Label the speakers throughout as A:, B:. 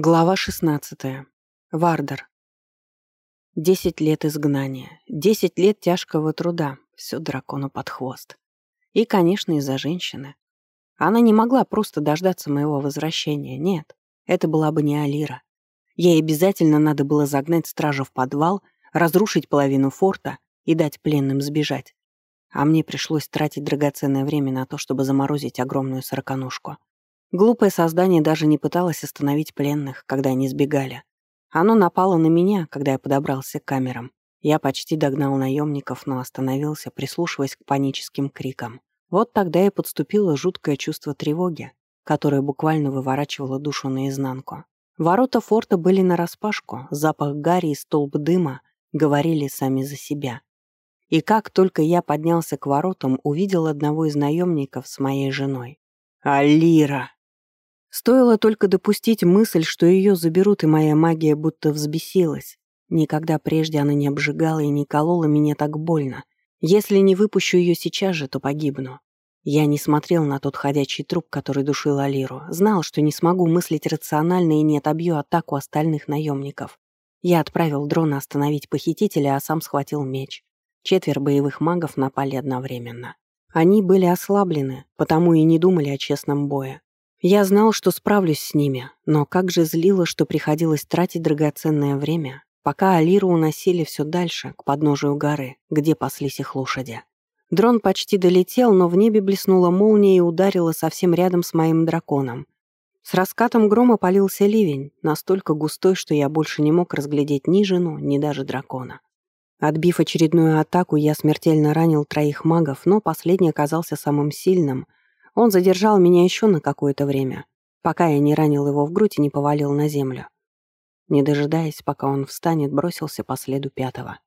A: Глава 16. Вардер. Десять лет изгнания, десять лет тяжкого труда, все дракону под хвост. И, конечно, из-за женщины. Она не могла просто дождаться моего возвращения, нет, это была бы не Алира. Ей обязательно надо было загнать стражу в подвал, разрушить половину форта и дать пленным сбежать. А мне пришлось тратить драгоценное время на то, чтобы заморозить огромную сороконожку. Глупое создание даже не пыталось остановить пленных, когда они сбегали. Оно напало на меня, когда я подобрался к камерам. Я почти догнал наемников, но остановился, прислушиваясь к паническим крикам. Вот тогда и подступило жуткое чувство тревоги, которое буквально выворачивало душу наизнанку. Ворота форта были нараспашку, запах гари и столб дыма говорили сами за себя. И как только я поднялся к воротам, увидел одного из наемников с моей женой. «Алира!» Стоило только допустить мысль, что ее заберут, и моя магия будто взбесилась. Никогда прежде она не обжигала и не колола меня так больно. Если не выпущу ее сейчас же, то погибну. Я не смотрел на тот ходячий труп, который душил Алиру. Знал, что не смогу мыслить рационально и не отобью атаку остальных наемников. Я отправил дрона остановить похитителя, а сам схватил меч. Четверо боевых магов напали одновременно. Они были ослаблены, потому и не думали о честном бое. Я знал, что справлюсь с ними, но как же злило, что приходилось тратить драгоценное время, пока Алиру уносили все дальше, к подножию горы, где паслись их лошади. Дрон почти долетел, но в небе блеснула молния и ударила совсем рядом с моим драконом. С раскатом грома полился ливень, настолько густой, что я больше не мог разглядеть ни жену, ни даже дракона. Отбив очередную атаку, я смертельно ранил троих магов, но последний оказался самым сильным — он задержал меня еще на какое-то время, пока я не ранил его в грудь и не повалил на землю. Не дожидаясь, пока он встанет, бросился по следу пятого.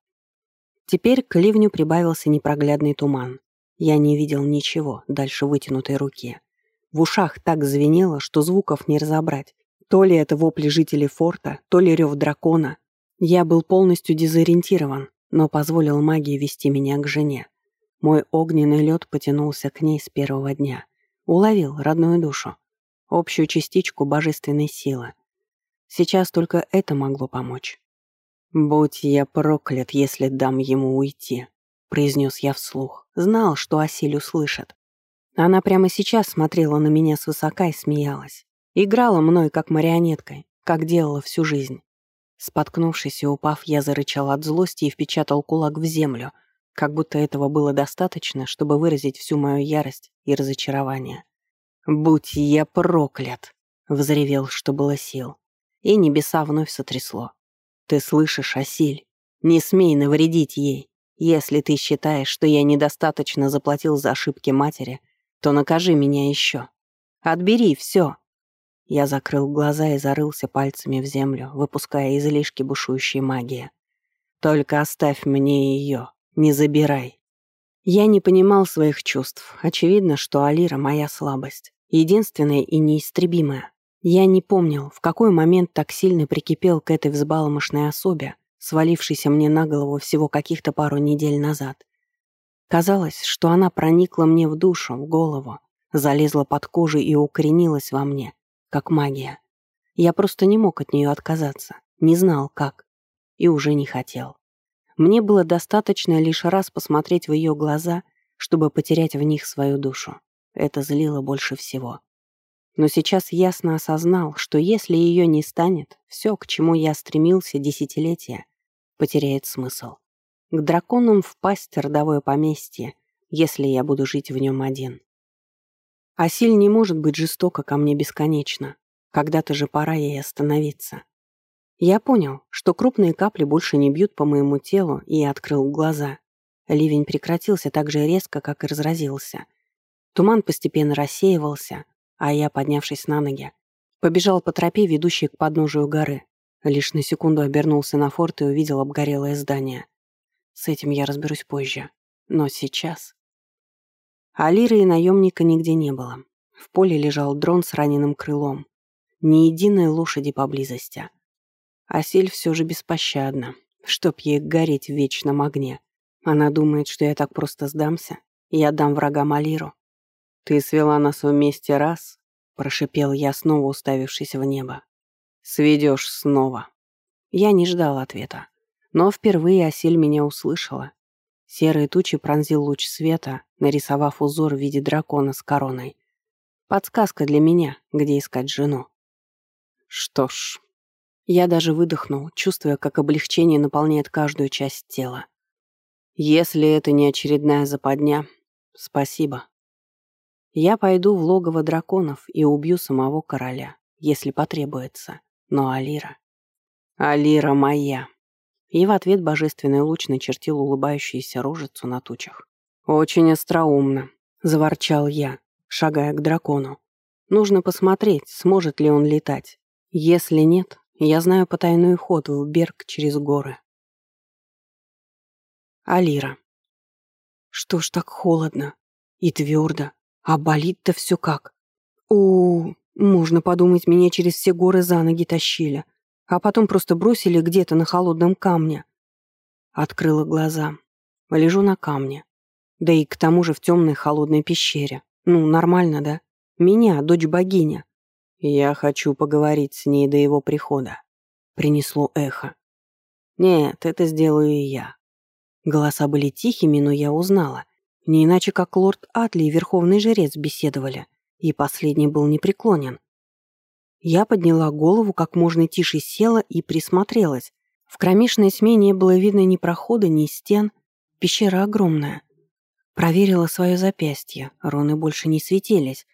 A: Теперь к ливню прибавился непроглядный туман. Я не видел ничего дальше вытянутой руки. В ушах так звенело, что звуков не разобрать. То ли это вопли жителей форта, то ли рев дракона. Я был полностью дезориентирован, но позволил магии вести меня к жене. Мой огненный лед потянулся к ней с первого дня. Уловил родную душу, общую частичку божественной силы. Сейчас только это могло помочь. «Будь я проклят, если дам ему уйти», — произнес я вслух. Знал, что Асиль услышит. Она прямо сейчас смотрела на меня свысока и смеялась. Играла мной, как марионеткой, как делала всю жизнь. Споткнувшись и упав, я зарычал от злости и впечатал кулак в землю, как будто этого было достаточно, чтобы выразить всю мою ярость и разочарование. «Будь я проклят!» — взревел, что было сил. И небеса вновь сотрясло. «Ты слышишь, Асиль? Не смей навредить ей. Если ты считаешь, что я недостаточно заплатил за ошибки матери, то накажи меня еще. Отбери все!» Я закрыл глаза и зарылся пальцами в землю, выпуская излишки бушующей магии. «Только оставь мне ее, не забирай. Я не понимал своих чувств. Очевидно, что Алира — моя слабость. Единственная и неистребимая. Я не помнил, в какой момент так сильно прикипел к этой взбаломошной особе, свалившейся мне на голову всего каких-то пару недель назад. Казалось, что она проникла мне в душу, в голову, залезла под кожу и укоренилась во мне, как магия. Я просто не мог от нее отказаться, не знал как, и уже не хотел. Мне было достаточно лишь раз посмотреть в ее глаза, чтобы потерять в них свою душу. Это злило больше всего. Но сейчас ясно осознал, что если ее не станет, все, к чему я стремился десятилетия, потеряет смысл. К драконам впасть родовое поместье, если я буду жить в нем один. Асиль не может быть жестоко ко мне бесконечно. Когда-то же пора ей остановиться. Я понял, что крупные капли больше не бьют по моему телу, и открыл глаза. Ливень прекратился так же резко, как и разразился. Туман постепенно рассеивался, а я, поднявшись на ноги, побежал по тропе, ведущей к подножию горы. Лишь на секунду обернулся на форт и увидел обгорелое здание. С этим я разберусь позже. Но сейчас... Алиры и наемника нигде не было. В поле лежал дрон с раненым крылом. Ни единой лошади поблизости. Асель все же беспощадна, чтоб ей гореть в вечном огне. Она думает, что я так просто сдамся, я дам врагам Алиру. «Ты свела нас вместе раз», — прошипел я, снова уставившись в небо. «Сведешь снова». Я не ждал ответа. Но впервые Осель меня услышала. Серые тучи пронзил луч света, нарисовав узор в виде дракона с короной. Подсказка для меня, где искать жену. Что ж, я даже выдохнул, чувствуя, как облегчение наполняет каждую часть тела. Если это не очередная западня, спасибо. Я пойду в логово драконов и убью самого короля, если потребуется. Но Алира... Алира моя. И в ответ божественный луч начертил улыбающуюся рожицу на тучах. «Очень остроумно», — заворчал я, шагая к дракону. «Нужно посмотреть, сможет ли он летать. Если нет, я знаю потайной ход в Берг через горы». Алира. Что ж так холодно и твердо, а болит-то все как. У, можно подумать, меня через все горы за ноги тащили, а потом просто бросили где-то на холодном камне. Открыла глаза. Лежу на камне. Да и к тому же в темной холодной пещере. Ну, нормально, да? Меня, дочь богиня. Я хочу поговорить с ней до его прихода. Принесло эхо. Нет, это сделаю и я. Голоса были тихими, но я узнала. Не иначе, как лорд Атли и верховный жрец беседовали, и последний был непреклонен. Я подняла голову, как можно тише села и присмотрелась. В кромешной тьме не было видно ни прохода, ни стен. Пещера огромная. Проверила свое запястье, руны больше не светились.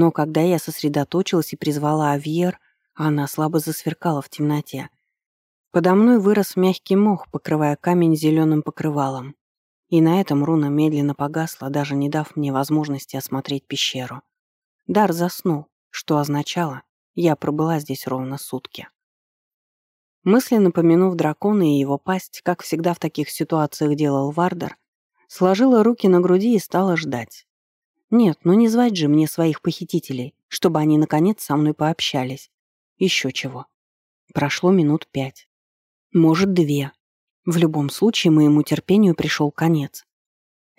A: Но когда я сосредоточилась и призвала Авьер, она слабо засверкала в темноте. Подо мной вырос мягкий мох, покрывая камень зеленым покрывалом. И на этом руна медленно погасла, даже не дав мне возможности осмотреть пещеру. Дар заснул, что означало, я пробыла здесь ровно сутки. Мысленно помянув дракона и его пасть, как всегда в таких ситуациях делал Вардер, сложила руки на груди и стала ждать. Нет, ну не звать же мне своих похитителей, чтобы они наконец со мной пообщались. Еще чего. Прошло минут пять. Может, две. В любом случае, моему терпению пришел конец.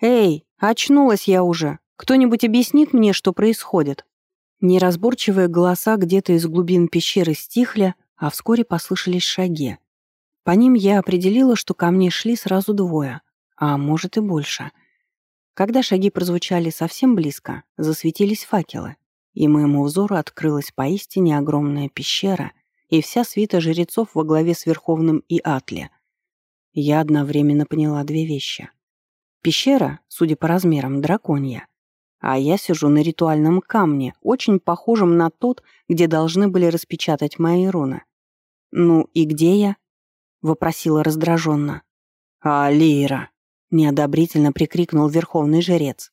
A: «Эй, очнулась я уже! Кто-нибудь объяснит мне, что происходит?» Неразборчивые голоса где-то из глубин пещеры стихли, а вскоре послышались шаги. По ним я определила, что ко мне шли сразу двое, а может и больше. Когда шаги прозвучали совсем близко, засветились факелы, и моему взору открылась поистине огромная пещера — и вся свита жрецов во главе с Верховным и Атли. Я одновременно поняла две вещи. Пещера, судя по размерам, драконья. А я сижу на ритуальном камне, очень похожем на тот, где должны были распечатать мои руны. «Ну и где я?» — вопросила раздраженно. «Алира!» — неодобрительно прикрикнул верховный жрец.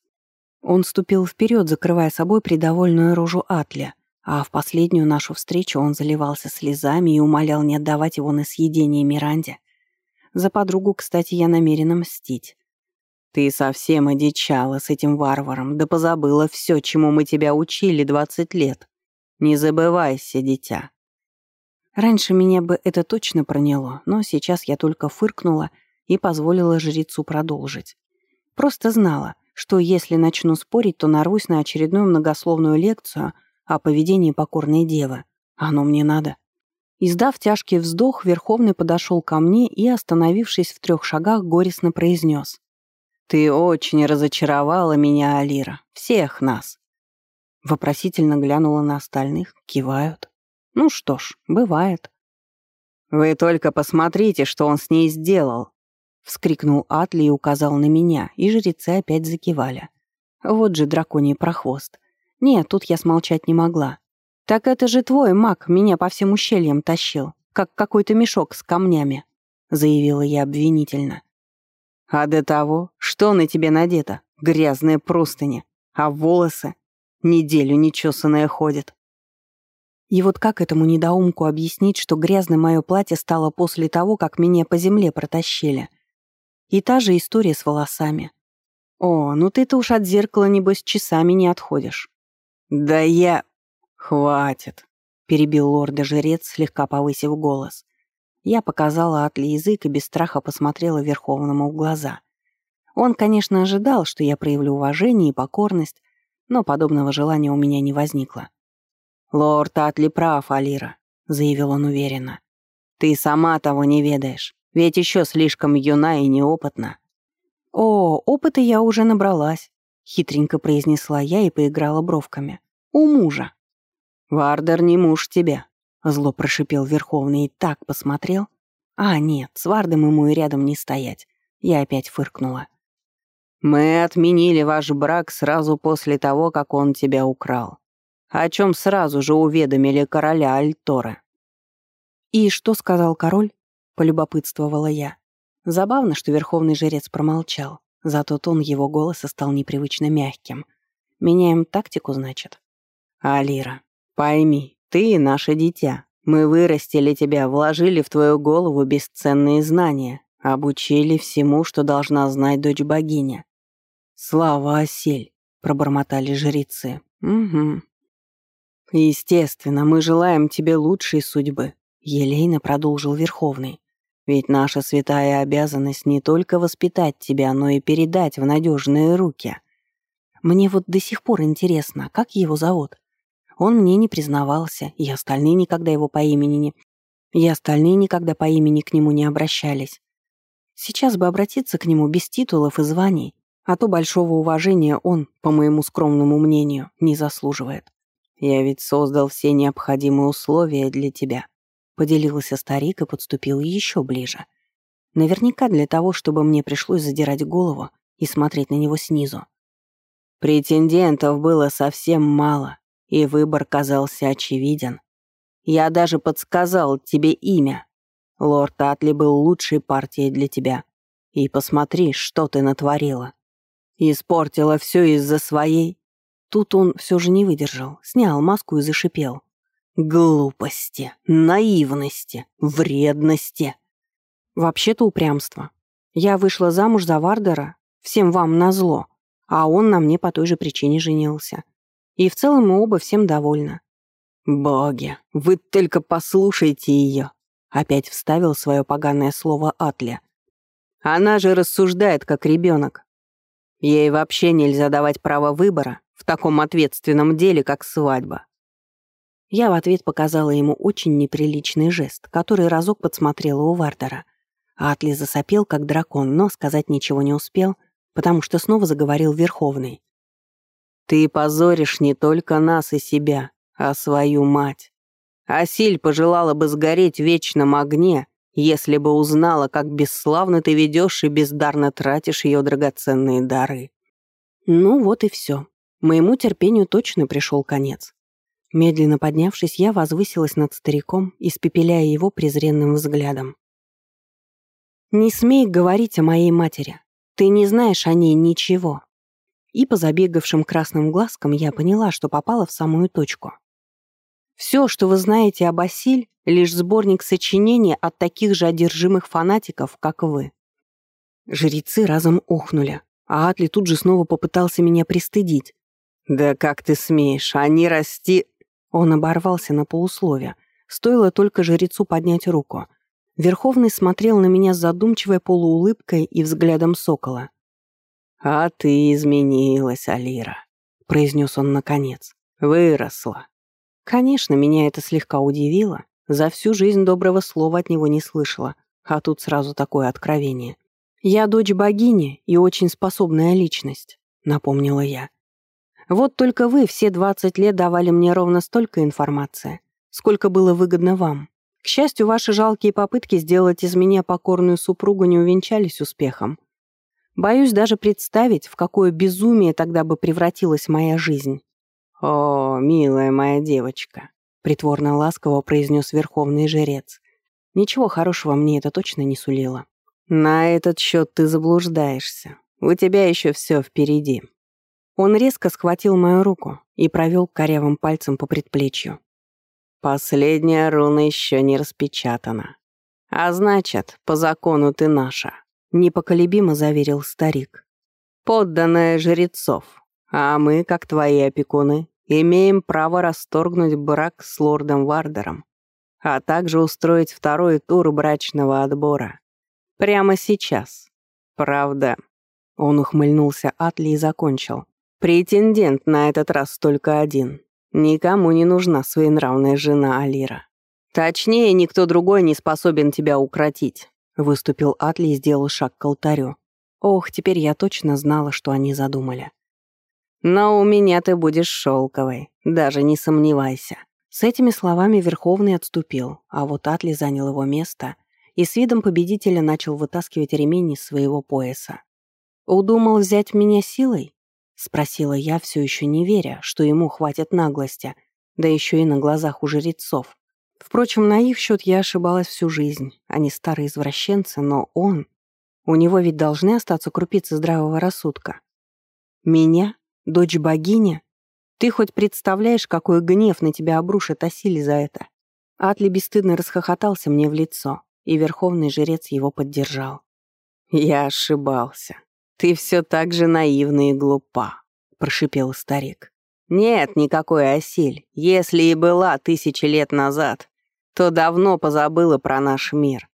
A: Он ступил вперед, закрывая собой придовольную рожу Атля, а в последнюю нашу встречу он заливался слезами и умолял не отдавать его на съедение Миранде. За подругу, кстати, я намерена мстить. Ты совсем одичала с этим варваром, да позабыла все, чему мы тебя учили двадцать лет. Не забывайся, дитя. Раньше меня бы это точно проняло, но сейчас я только фыркнула и позволила жрецу продолжить. Просто знала, что если начну спорить, то нарвусь на очередную многословную лекцию — о поведении покорной девы. Оно мне надо. Издав тяжкий вздох, Верховный подошел ко мне и, остановившись в трех шагах, горестно произнес. «Ты очень разочаровала меня, Алира. Всех нас». Вопросительно глянула на остальных. Кивают. «Ну что ж, бывает». «Вы только посмотрите, что он с ней сделал!» Вскрикнул Атли и указал на меня, и жрецы опять закивали. Вот же драконий прохвост. Нет, тут я смолчать не могла. «Так это же твой маг меня по всем ущельям тащил, как какой-то мешок с камнями», — заявила я обвинительно. «А до того, что на тебе надето? Грязные простыни, а волосы? Неделю нечесанные ходят». И вот как этому недоумку объяснить, что грязное мое платье стало после того, как меня по земле протащили? И та же история с волосами. О, ну ты-то уж от зеркала, небось, часами не отходишь. «Да я...» «Хватит», — перебил лорда-жрец, слегка повысив голос. Я показала Атли язык и без страха посмотрела Верховному в глаза. Он, конечно, ожидал, что я проявлю уважение и покорность, но подобного желания у меня не возникло. «Лорд Атли прав, Алира. заявил он уверенно. «Ты сама того не ведаешь, ведь еще слишком юна и неопытна». «О, опыта я уже набралась», — хитренько произнесла я и поиграла бровками. «У мужа». «Вардер не муж тебе», — зло прошипел Верховный и так посмотрел. «А, нет, с Вардом ему и рядом не стоять». Я опять фыркнула. «Мы отменили ваш брак сразу после того, как он тебя украл, о чем сразу же уведомили короля Альтора». «И что сказал король?» — полюбопытствовала я. Забавно, что верховный жрец промолчал, зато тон его голоса стал непривычно мягким. «Меняем тактику, значит?» «Алира, пойми, ты наше дитя. Мы вырастили тебя, вложили в твою голову бесценные знания, обучили всему, что должна знать дочь богиня. «Слава осель!» — пробормотали жрецы. «Угу». «Естественно, мы желаем тебе лучшей судьбы», — елейно продолжил Верховный. «Ведь наша святая обязанность не только воспитать тебя, но и передать в надежные руки. Мне вот до сих пор интересно, как его зовут? Он мне не признавался, и остальные никогда его по имени не... И остальные никогда по имени к нему не обращались. Сейчас бы обратиться к нему без титулов и званий, а то большого уважения он, по моему скромному мнению, не заслуживает. Я ведь создал все необходимые условия для тебя. Поделился старик и подступил еще ближе. Наверняка для того, чтобы мне пришлось задирать голову и смотреть на него снизу. Претендентов было совсем мало, и выбор казался очевиден. Я даже подсказал тебе имя. Лорд Атли был лучшей партией для тебя. И посмотри, что ты натворила. Испортила все из-за своей. Тут он все же не выдержал, снял маску и зашипел. Глупости, наивности, вредности. Вообще-то упрямство. Я вышла замуж за Вардера, всем вам назло, а он на мне по той же причине женился. И в целом мы оба всем довольны. «Боги, вы только послушайте ее!» Опять вставил свое поганое слово Атля. «Она же рассуждает, как ребенок. Ей вообще нельзя давать право выбора в таком ответственном деле, как свадьба. Я в ответ показала ему очень неприличный жест, который разок подсмотрела у Вардера. Атли засопел, как дракон, но сказать ничего не успел, потому что снова заговорил Верховный. «Ты позоришь не только нас и себя, а свою мать. Асиль пожелала бы сгореть в вечном огне, если бы узнала, как бесславно ты ведешь и бездарно тратишь ее драгоценные дары. Ну вот и все. Моему терпению точно пришел конец. Медленно поднявшись, я возвысилась над стариком, испепеляя его презренным взглядом. «Не смей говорить о моей матери. Ты не знаешь о ней ничего». И по забегавшим красным глазкам я поняла, что попала в самую точку. Все, что вы знаете об Асиль, лишь сборник сочинений от таких же одержимых фанатиков, как вы. Жрецы разом охнули, а Атли тут же снова попытался меня пристыдить. «Да как ты смеешь, они расти...» Он оборвался на полусловие. Стоило только жрецу поднять руку. Верховный смотрел на меня с задумчивой полуулыбкой и взглядом сокола. «А ты изменилась, Алира», — произнес он наконец. «Выросла. Конечно, меня это слегка удивило. За всю жизнь доброго слова от него не слышала, а тут сразу такое откровение. «Я дочь богини и очень способная личность», — напомнила я. «Вот только вы все 20 лет давали мне ровно столько информации, сколько было выгодно вам. К счастью, ваши жалкие попытки сделать из меня покорную супругу не увенчались успехом. Боюсь даже представить, в какое безумие тогда бы превратилась моя жизнь. «О, милая моя девочка», — притворно ласково произнес верховный жрец. «Ничего хорошего мне это точно не сулило. На этот счет ты заблуждаешься. У тебя еще все впереди». Он резко схватил мою руку и провел корявым пальцем по предплечью. «Последняя руна еще не распечатана. А значит, по закону ты наша», — непоколебимо заверил старик. «Подданная жрецов, а мы, как твои опекуны, имеем право расторгнуть брак с лордом Вардером, а также устроить второй тур брачного отбора. Прямо сейчас. Правда. Он ухмыльнулся Атли и закончил. Претендент на этот раз только один. Никому не нужна своенравная жена Алира. Точнее, никто другой не способен тебя укротить», — выступил Атли и сделал шаг к алтарю. Ох, теперь я точно знала, что они задумали. «Но у меня ты будешь шелковой, даже не сомневайся». С этими словами Верховный отступил, а вот Атли занял его место и с видом победителя начал вытаскивать ремень из своего пояса. «Удумал взять меня силой?» — спросила я, все еще не веря, что ему хватит наглости, да еще и на глазах у жрецов. Впрочем, на их счет я ошибалась всю жизнь. Они старые извращенцы, но он... У него ведь должны остаться крупицы здравого рассудка. Меня? Дочь богини? Ты хоть представляешь, какой гнев на тебя обрушит Асиль за это? Атли бесстыдно расхохотался мне в лицо, и верховный жрец его поддержал. «Я ошибался. Ты все так же наивна и глупа», — прошипел старик. «Нет никакой Асиль. Если и была тысячи лет назад, то давно позабыла про наш мир.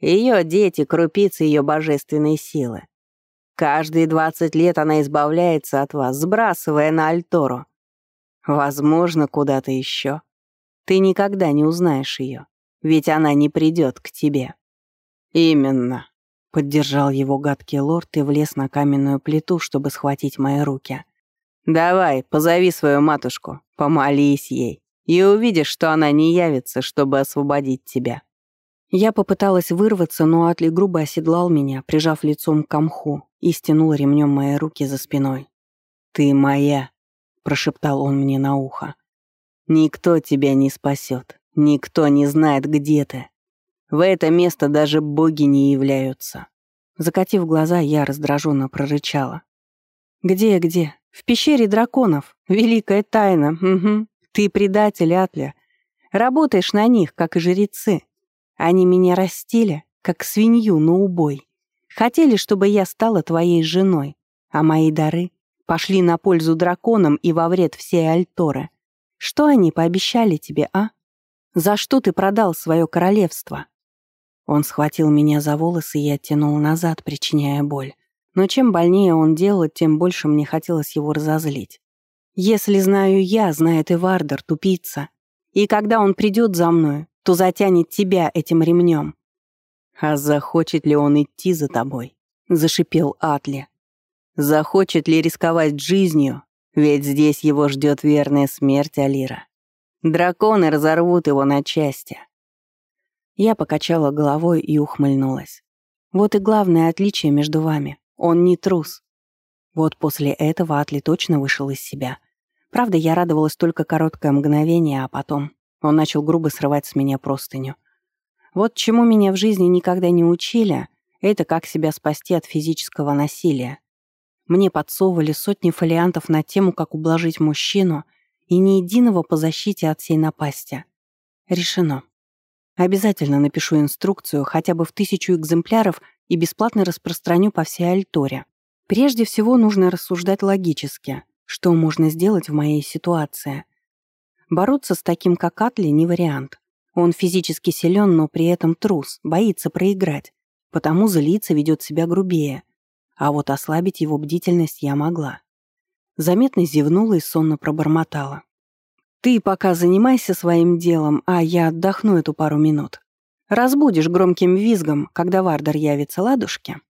A: Ее дети — крупицы ее божественной силы. Каждые двадцать лет она избавляется от вас, сбрасывая на Альтору. Возможно, куда-то еще. Ты никогда не узнаешь ее, ведь она не придет к тебе. Именно. Поддержал его гадкий лорд и влез на каменную плиту, чтобы схватить мои руки. «Давай, позови свою матушку, помолись ей, и увидишь, что она не явится, чтобы освободить тебя». Я попыталась вырваться, но Атли грубо оседлал меня, прижав лицом к камху, и стянул ремнем мои руки за спиной. «Ты моя», — прошептал он мне на ухо. «Никто тебя не спасет, никто не знает, где ты. В это место даже боги не являются». Закатив глаза, я раздраженно прорычала. «Где, где? В пещере драконов. Великая тайна. Угу. Ты предатель, Атля. Работаешь на них, как и жрецы. Они меня растили, как свинью на убой. Хотели, чтобы я стала твоей женой, а мои дары пошли на пользу драконам и во вред всей Альторы. Что они пообещали тебе, а? За что ты продал свое королевство?» Он схватил меня за волосы и оттянул назад, причиняя боль. Но чем больнее он делал, тем больше мне хотелось его разозлить. «Если знаю я, знает и Вардер, тупица. И когда он придет за мной, то затянет тебя этим ремнем. «А захочет ли он идти за тобой?» — зашипел Атли. «Захочет ли рисковать жизнью? Ведь здесь его ждет верная смерть Алира. Драконы разорвут его на части». Я покачала головой и ухмыльнулась. Вот и главное отличие между вами. Он не трус. Вот после этого Атли точно вышел из себя. Правда, я радовалась только короткое мгновение, а потом он начал грубо срывать с меня простыню. Вот чему меня в жизни никогда не учили, это как себя спасти от физического насилия. Мне подсовывали сотни фолиантов на тему, как ублажить мужчину, и ни единого по защите от всей напасти. Решено. Обязательно напишу инструкцию хотя бы в тысячу экземпляров и бесплатно распространю по всей Альторе. Прежде всего нужно рассуждать логически, что можно сделать в моей ситуации. Бороться с таким, как Атли, не вариант. Он физически силен, но при этом трус, боится проиграть, потому злится, ведет себя грубее. А вот ослабить его бдительность я могла. Заметно зевнула и сонно пробормотала. «Ты пока занимайся своим делом, а я отдохну эту пару минут. Разбудишь громким визгом, когда Вардер явится ладушке».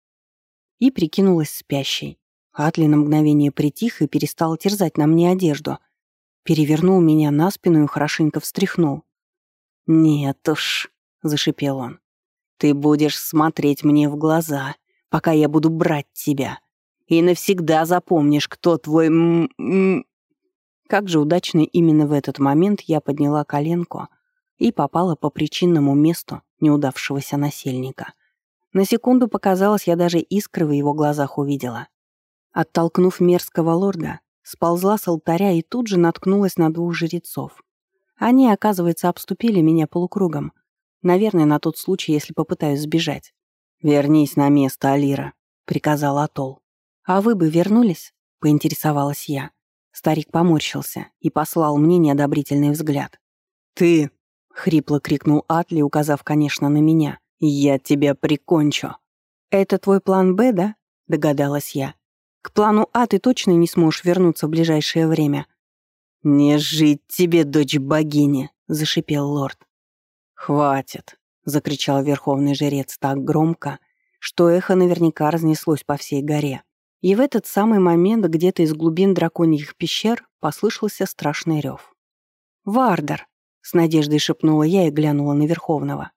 A: И прикинулась спящей. Атли на мгновение притих и перестал терзать на мне одежду, перевернул меня на спину и хорошенько встряхнул. «Нет уж», — зашипел он, — «ты будешь смотреть мне в глаза, пока я буду брать тебя, и навсегда запомнишь, кто твой м -м Как же удачно именно в этот момент я подняла коленку и попала по причинному месту неудавшегося насельника. На секунду показалось, я даже искры в его глазах увидела. Оттолкнув мерзкого лорда, Сползла с алтаря и тут же наткнулась на двух жрецов. Они, оказывается, обступили меня полукругом. Наверное, на тот случай, если попытаюсь сбежать. «Вернись на место, Алира», — приказал Атол. «А вы бы вернулись?» — поинтересовалась я. Старик поморщился и послал мне неодобрительный взгляд. «Ты!» — хрипло крикнул Атли, указав, конечно, на меня. «Я тебя прикончу!» «Это твой план «Б», да?» — догадалась я. К плану А ты точно не сможешь вернуться в ближайшее время». «Не жить тебе, дочь богини», — зашипел лорд. «Хватит!» — закричал верховный жрец так громко, что эхо наверняка разнеслось по всей горе. И в этот самый момент где-то из глубин драконьих пещер послышался страшный рев. «Вардер!» — с надеждой шепнула я и глянула на Верховного.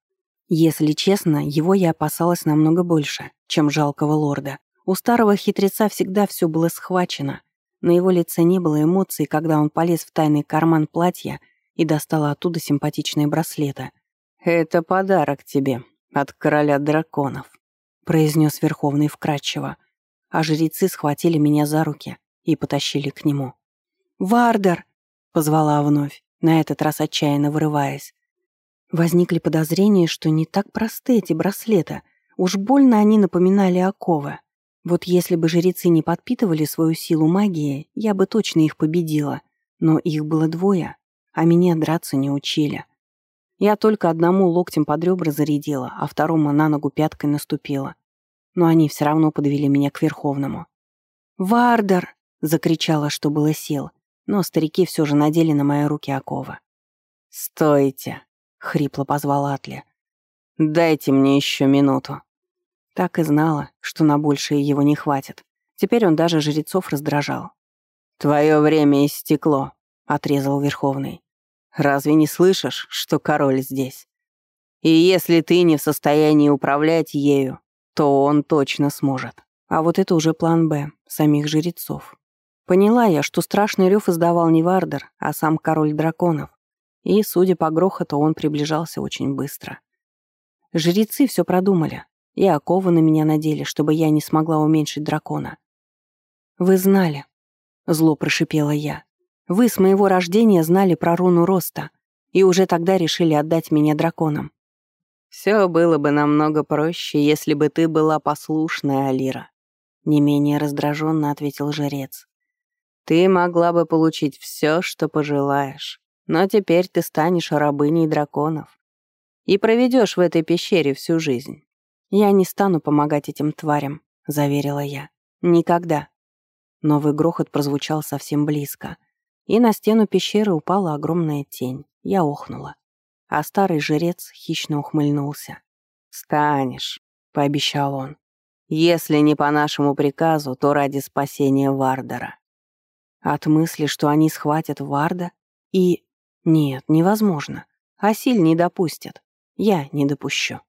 A: Если честно, его я опасалась намного больше, чем жалкого лорда. У старого хитреца всегда все было схвачено. На его лице не было эмоций, когда он полез в тайный карман платья и достал оттуда симпатичные браслеты. «Это подарок тебе от короля драконов», — произнес Верховный вкратчиво, а жрецы схватили меня за руки и потащили к нему. «Вардер!» — позвала вновь, на этот раз отчаянно вырываясь. Возникли подозрения, что не так просты эти браслеты. Уж больно они напоминали оковы. Вот если бы жрецы не подпитывали свою силу магии, я бы точно их победила. Но их было двое, а меня драться не учили. Я только одному локтем под ребра зарядила, а второму на ногу пяткой наступила. Но они все равно подвели меня к Верховному. «Вардер!» — закричала, что было сил, но старики все же надели на мои руки оковы. «Стойте!» — хрипло позвал Атли. «Дайте мне еще минуту». Так и знала, что на большее его не хватит. Теперь он даже жрецов раздражал. «Твое время истекло», — отрезал Верховный. Разве не слышишь, что король здесь? И если ты не в состоянии управлять ею, то он точно сможет. А вот это уже план «Б» самих жрецов. Поняла я, что страшный рев издавал не Вардер, а сам король драконов. И, судя по грохоту, он приближался очень быстро. Жрецы все продумали, и оковы на меня надели, чтобы я не смогла уменьшить дракона. «Вы знали», — зло прошипела я. Вы с моего рождения знали про руну роста и уже тогда решили отдать меня драконам. Все было бы намного проще, если бы ты была послушная, Алира. Не менее раздраженно ответил жрец. Ты могла бы получить все, что пожелаешь, но теперь ты станешь рабыней драконов и проведешь в этой пещере всю жизнь. Я не стану помогать этим тварям, заверила я. Никогда. Новый грохот прозвучал совсем близко — и на стену пещеры упала огромная тень. Я охнула. А старый жрец хищно ухмыльнулся. «Станешь», — пообещал он. «Если не по нашему приказу, то ради спасения Вардера». От мысли, что они схватят Варда и... Нет, невозможно. Асиль не допустят. Я не допущу.